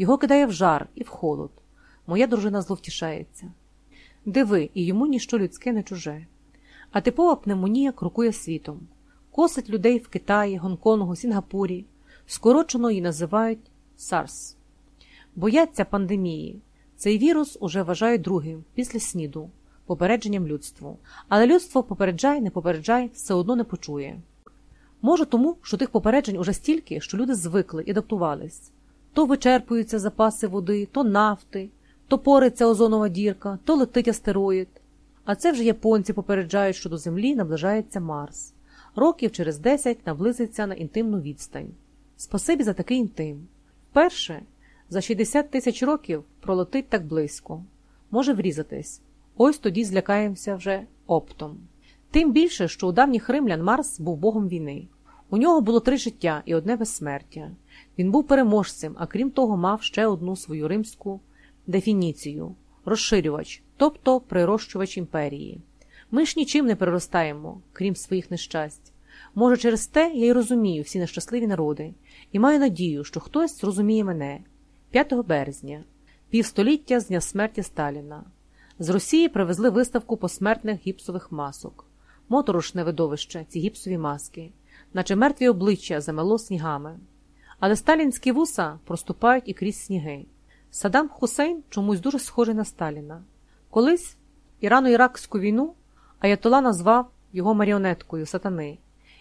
Його кидає в жар і в холод. Моя дружина зловтішається. Диви, і йому ніщо людське не чуже. А типова пневмонія крокує світом, косить людей в Китаї, Гонконгу, Сінгапурі. Скорочено її називають SARS. Бояться пандемії. Цей вірус уже вважають другим після сніду, попередженням людству. Але людство попереджає, не попереджає, все одно не почує. Може тому, що тих попереджень уже стільки, що люди звикли і адаптувались. То вичерпуються запаси води, то нафти, то пориться озонова дірка, то летить астероїд. А це вже японці попереджають, що до Землі наближається Марс. Років через 10 наблизиться на інтимну відстань. Спасибі за такий інтим. Перше, за 60 тисяч років пролетить так близько. Може врізатись. Ось тоді злякаємося вже оптом. Тим більше, що у давніх римлян Марс був богом війни. У нього було три життя і одне безсмертя. Він був переможцем, а крім того, мав ще одну свою римську дефініцію розширювач, тобто прирощувач імперії. Ми ж нічим не приростаємо, крім своїх нещасть. Може, через те я й розумію всі нещасливі народи, і маю надію, що хтось зрозуміє мене 5 березня, півстоліття з дня смерті Сталіна. З Росії привезли виставку посмертних гіпсових масок, моторошне видовище, ці гіпсові маски, наче мертві обличчя замело снігами. Але сталінські вуса проступають і крізь сніги. Саддам Хусейн чомусь дуже схожий на Сталіна. Колись Ірано-Іракську війну Аятола назвав його маріонеткою сатани,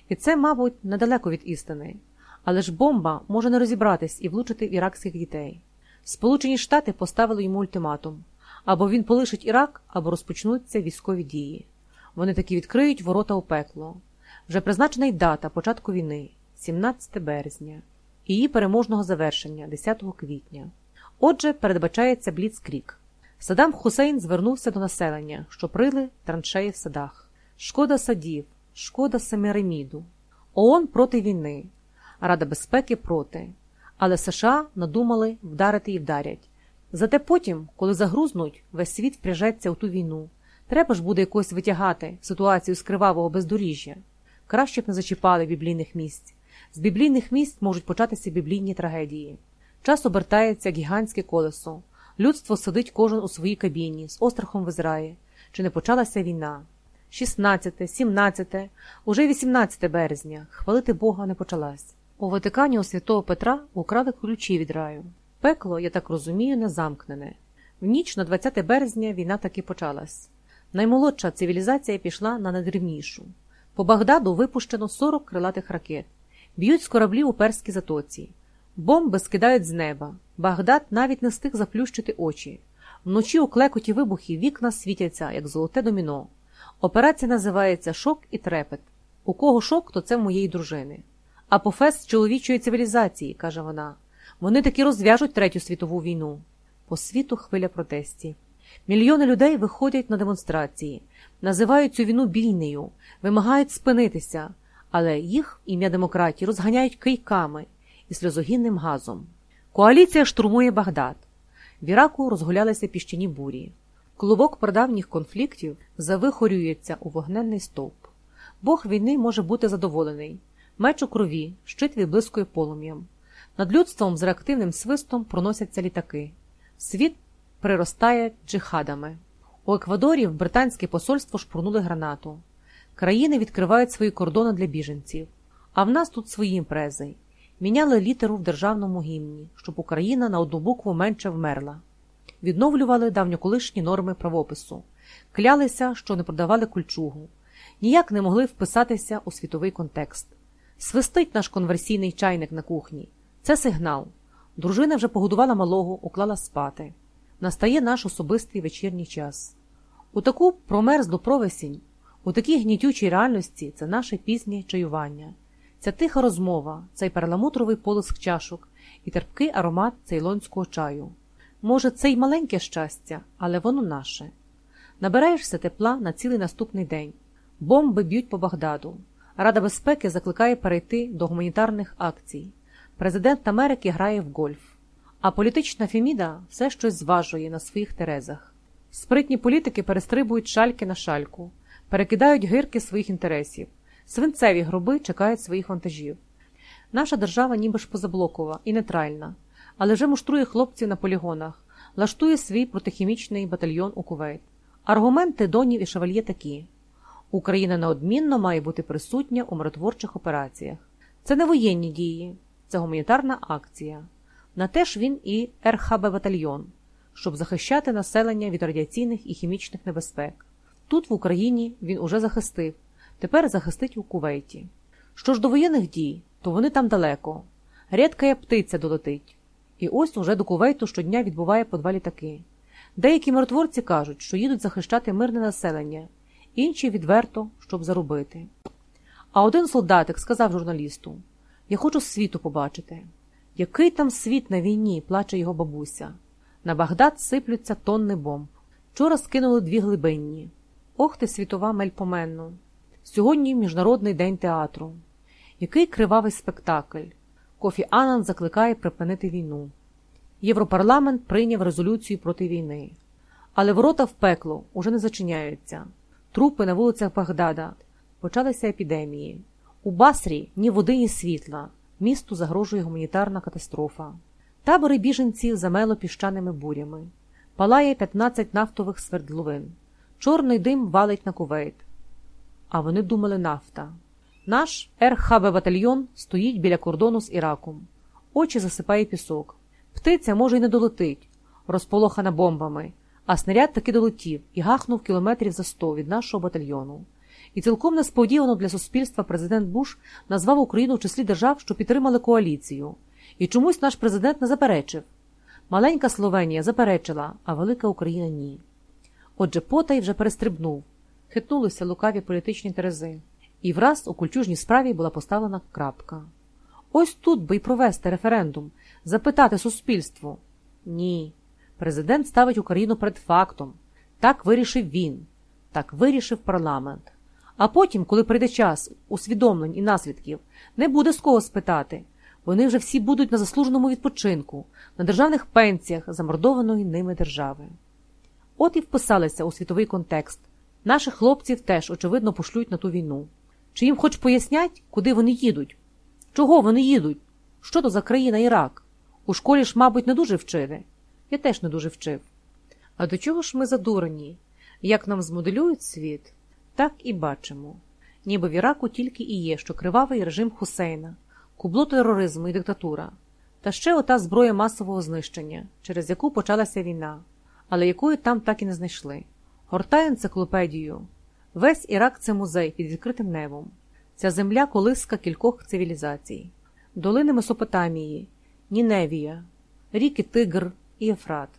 і це, мабуть, недалеко від істини. Але ж бомба може не розібратись і влучити в іракських дітей. Сполучені Штати поставили йому ультиматум або він полишить Ірак, або розпочнуться військові дії. Вони таки відкриють ворота у пекло. Вже призначена й дата початку війни 17 березня, її переможного завершення 10 квітня. Отже, передбачається Бліцкрік. Саддам Хусейн звернувся до населення, що прили траншеї в садах. Шкода садів, шкода Семиреміду. ООН проти війни, Рада безпеки проти. Але США надумали вдарити і вдарять. Зате потім, коли загрузнуть, весь світ впряжеться у ту війну. Треба ж буде якось витягати ситуацію з кривавого бездоріжжя. Краще б не зачіпали біблійних місць. З біблійних місць можуть початися біблійні трагедії. Час обертається гігантське колесо. Людство сидить кожен у своїй кабіні, з острахом визирає. Чи не почалася війна? 16, 17, уже 18 березня. Хвалити Бога не почалась. У Ватикані у святого Петра украли ключі від раю. Пекло, я так розумію, не замкнене. В ніч на 20 березня війна таки почалась. Наймолодша цивілізація пішла на найдрівнішу. По Багдаду випущено 40 крилатих ракет. Б'ють з кораблів у перській затоці. Бомби скидають з неба. Багдад навіть не встиг заплющити очі. Вночі у клекоті вибухів вікна світяться, як золоте доміно. Операція називається Шок і трепет. У кого шок, то це в моєї дружини. Апофес чоловічої цивілізації, каже вона. Вони таки розв'яжуть Третю світову війну. По світу хвиля протестів. Мільйони людей виходять на демонстрації, називають цю війну бійнею, вимагають спинитися, але їх ім'я демократії розганяють кийками і сльозогінним газом. Коаліція штурмує Багдад. В Іраку розгулялися піщані бурі. Клубок прадавніх конфліктів завихорюється у вогненний стовп. Бог війни може бути задоволений, меч у крові, щит відблискує полум'ям. Над людством з реактивним свистом проносяться літаки. Світ приростає джихадами. У Еквадорі в британське посольство шпурнули гранату. Країни відкривають свої кордони для біженців. А в нас тут свої імпрези. Міняли літеру в державному гімні, щоб Україна на одну букву менше вмерла. Відновлювали давньоколишні норми правопису, клялися, що не продавали кульчугу, ніяк не могли вписатися у світовий контекст. Свистить наш конверсійний чайник на кухні. Це сигнал. Дружина вже погодувала малого, уклала спати. Настає наш особистий вечірній час. У таку промерзлу провесінь, у такій гнітючій реальності це наше пізнє чаювання, ця тиха розмова, цей перламутровий полиск чашок і терпкий аромат цейлонського чаю. Може, це й маленьке щастя, але воно наше. Набираєшся тепла на цілий наступний день. Бомби б'ють по Багдаду. Рада безпеки закликає перейти до гуманітарних акцій. Президент Америки грає в гольф, а політична Феміда все щось зважує на своїх терезах. Спритні політики перестрибують шальки на шальку, перекидають гирки своїх інтересів, свинцеві гроби чекають своїх вантажів. Наша держава ніби ж позаблокова і нейтральна, але вже муштрує хлопців на полігонах, лаштує свій протихімічний батальйон у Кувейт. Аргументи Донів і Шевальє такі: Україна неодмінно має бути присутня у миротворчих операціях. Це не воєнні дії, це гуманітарна акція. На те ж він і РХБ батальйон, щоб захищати населення від радіаційних і хімічних небезпек. Тут, в Україні, він уже захистив, тепер захистить у Кувейті. Що ж до воєнних дій, то вони там далеко. Рідка птиця долетить. І ось уже до Кувейту щодня відбуває по два літаки. Деякі миротворці кажуть, що їдуть захищати мирне населення, інші відверто, щоб заробити. А один солдатик сказав журналісту: Я хочу світу побачити. Який там світ на війні, плаче його бабуся. На Багдад сиплються тонни бомб. Вчора скинули дві глибинні. Ох ти, світова мельпоменно. Сьогодні Міжнародний день театру. Який кривавий спектакль. Кофі Анан закликає припинити війну. Європарламент прийняв резолюцію проти війни. Але ворота в пекло уже не зачиняються. Трупи на вулицях Багдада. Почалися епідемії. У Басрі ні води, ні світла. Місту загрожує гуманітарна катастрофа. Табори біженців замело піщаними бурями. Палає 15 нафтових свердловин. Чорний дим валить на кувейт. А вони думали нафта. Наш РХБ батальйон стоїть біля кордону з Іраком. Очі засипає пісок. Птиця, може, й не долетить, розполохана бомбами, а снаряд таки долетів і гахнув кілометрів за сто від нашого батальйону. І цілком несподівано для суспільства президент Буш назвав Україну в числі держав, що підтримали коаліцію. І чомусь наш президент не заперечив. Маленька Словенія заперечила, а велика Україна ні. Отже, потай вже перестрибнув, хитнулися лукаві політичні терези, і враз у культюжній справі була поставлена крапка. Ось тут би й провести референдум, запитати суспільство. Ні. Президент ставить Україну перед фактом. Так вирішив він, так вирішив парламент. А потім, коли прийде час усвідомлень і наслідків, не буде з кого спитати. Вони вже всі будуть на заслуженому відпочинку, на державних пенсіях замордованої ними держави. От і вписалися у світовий контекст. Наших хлопців теж, очевидно, пошлють на ту війну. Чи їм хоч пояснять, куди вони їдуть? Чого вони їдуть? Що то за країна Ірак? У школі ж, мабуть, не дуже вчили. Я теж не дуже вчив. А до чого ж ми задурені? Як нам змоделюють світ, так і бачимо. Ніби в Іраку тільки і є, що кривавий режим Хусейна, кубло тероризму і диктатура, та ще ота зброя масового знищення, через яку почалася війна, але якої там так і не знайшли. Гортаю енциклопедію. Весь Ірак це музей під відкритим небом. Ця земля колиска кількох цивілізацій, долини Месопотамії, Ніневія, ріки Тигр і Ефрат.